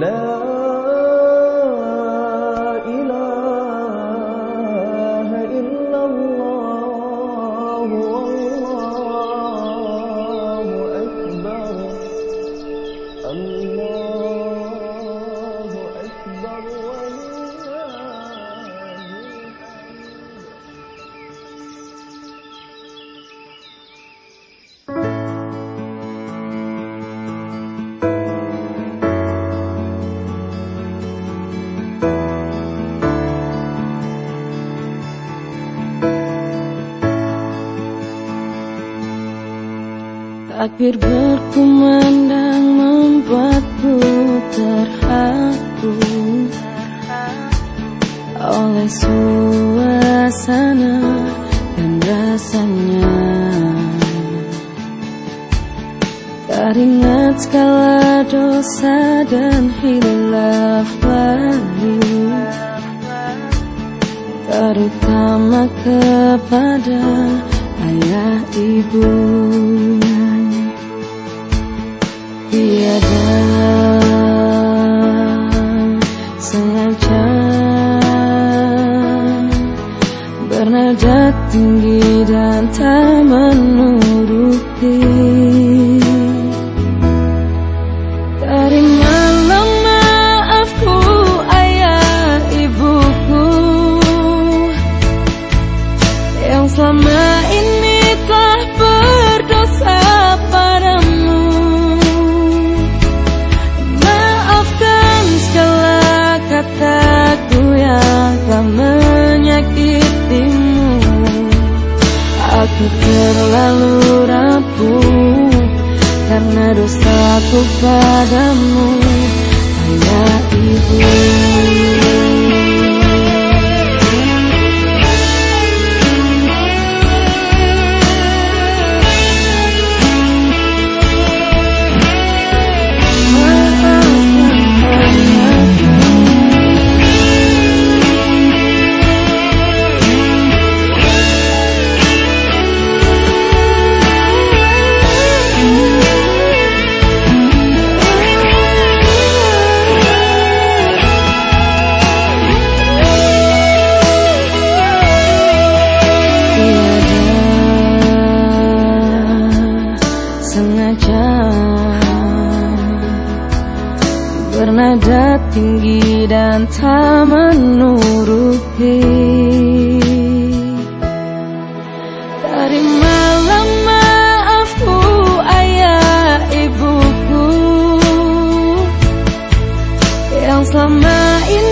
لا Takbir berkumandang membuatku terharu Oleh suasana dan rasanya. Teringat segala dosa dan hilaf lalu Terutama kepada ayah ibu tinggi dan tak menuruti. Terimalah maafku ayah ibuku yang selama dosaku padamu Ayah ibu bernada tinggi dan tak menuruti. Terimalah maafku ayah ibuku Yang selama ini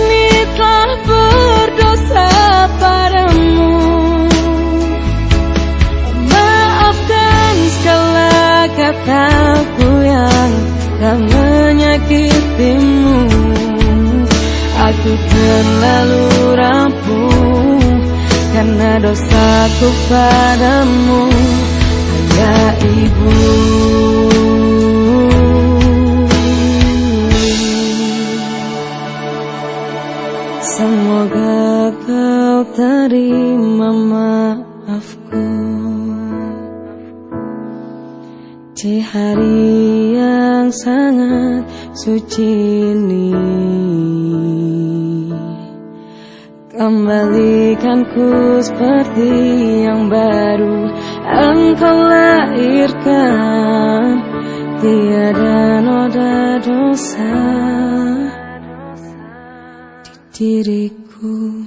dosaku padamu Ayah ibu. Semoga kau terima maafku. Di hari yang sangat suci ini Kembalikanku seperti yang baru. Engkau lahirkan. Tiada noda dosa Di diriku